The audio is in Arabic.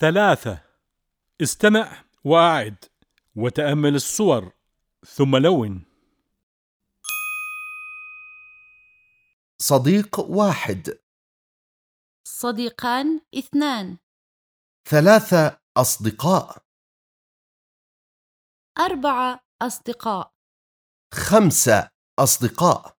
ثلاثة. استمع وأعد وتأمل الصور ثم لون. صديق واحد. صديقان اثنان. ثلاثة أصدقاء. أربعة أصدقاء. خمسة أصدقاء.